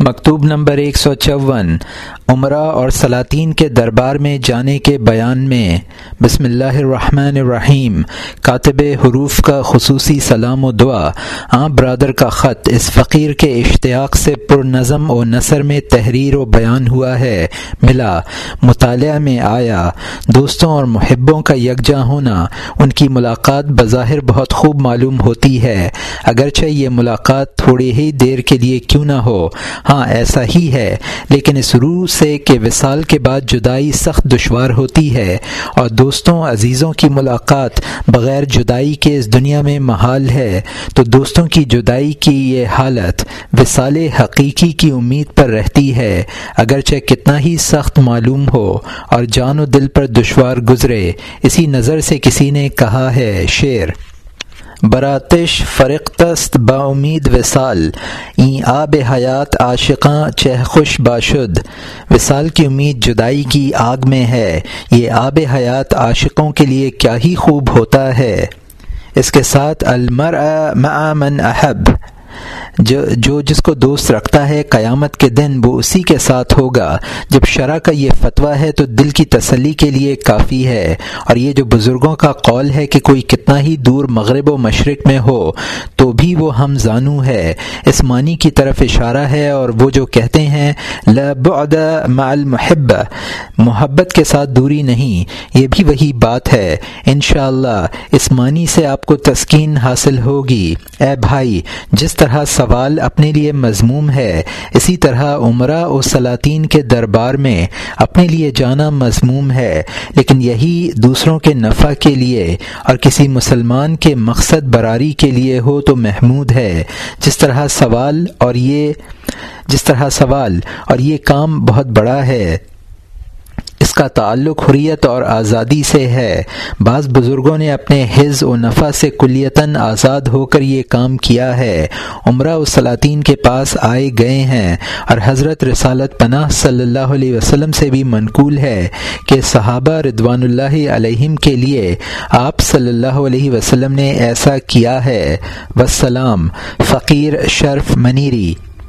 مکتوب نمبر ایک سو چون، عمرہ اور سلاطین کے دربار میں جانے کے بیان میں، بسم اللہ الرحمن الرحیم، کاتب حروف کا خصوصی سلام و دعا عام برادر کا خط، اس فقیر کے اشتیاق سے پر نظم و نثر میں تحریر و بیان ہوا ہے، ملا، مطالعہ میں آیا، دوستوں اور محبوں کا یکجا ہونا، ان کی ملاقات بظاہر بہت خوب معلوم ہوتی ہے، اگرچہ یہ ملاقات تھوڑی ہی دیر کے لیے کیوں نہ ہو ہاں ایسا ہی ہے۔ لیکن اس روح سے کہ وصال کے بعد جدائی سخت دشوار ہوتی ہے اور دوستوں، عزیزوں کی ملاقات بغیر جدائی کے اس دنیا میں محال ہے۔ تو دوستوں کی جدائی کی یہ حالت وصال حقیقی کی امید پر رہتی ہے۔ اگرچہ کتنا ہی سخت معلوم ہو اور جان و دل پر دشوار گزرے، اسی نظر سے کسی نے کہا ہے شعر براتش فرقتست با امید وصال. این آب حیات عاشقاں چہ خوش باشد. وصال کی امید جدائی کی آگ میں ہے. یہ آب حیات عاشقوں کے لیے کیا ہی خوب ہوتا ہے. اس کے ساتھ المر مع من احب. جو جو جس کو دوست رکھتا ہے قیامت کے دن وہ اسی کے ساتھ ہوگا۔ جب شرح کا یہ فتویٰ ہے تو دل کی تسلی کے لیے کافی ہے۔ اور یہ جو بزرگوں کا قول ہے کہ کوئی کتنا ہی دور مغرب و مشرق میں ہو، تو بھی وہ ہم زانو ہے۔ اس معنی کی طرف اشارہ ہے اور وہ جو کہتے ہیں لبعد مع المحب، محبت کے ساتھ دوری نہیں۔ یہ بھی وہی بات ہے۔ انشاءاللہ اللہ اس معنی سے آپ کو تسکین حاصل ہوگی۔ اے بھائی، جس طرح سب سوال اپنے لیے مضموم ہے۔ اسی طرح عمرہ و سلاطین کے دربار میں اپنے لیے جانا مضموم ہے، لیکن یہی دوسروں کے نفع کے لیے اور کسی مسلمان کے مقصد براری کے لیے ہو تو محمود ہے۔ جس طرح سوال اور یہ، جس طرح سوال اور یہ کام بہت بڑا ہے۔ اس کا تعلق حریت اور آزادی سے ہے۔ بعض بزرگوں نے اپنے حز و نفع سے کلیتاً آزاد ہو کر یہ کام کیا ہے۔ عمرہ و سلاطین کے پاس آئے گئے ہیں اور حضرت رسالت پناہ صلی اللہ علیہ وسلم سے بھی منقول ہے کہ صحابہ ردوان اللہ علیہم کے لیے آپ صلی اللہ علیہ وسلم نے ایسا کیا ہے۔ وسلام، فقیر شرف منیری۔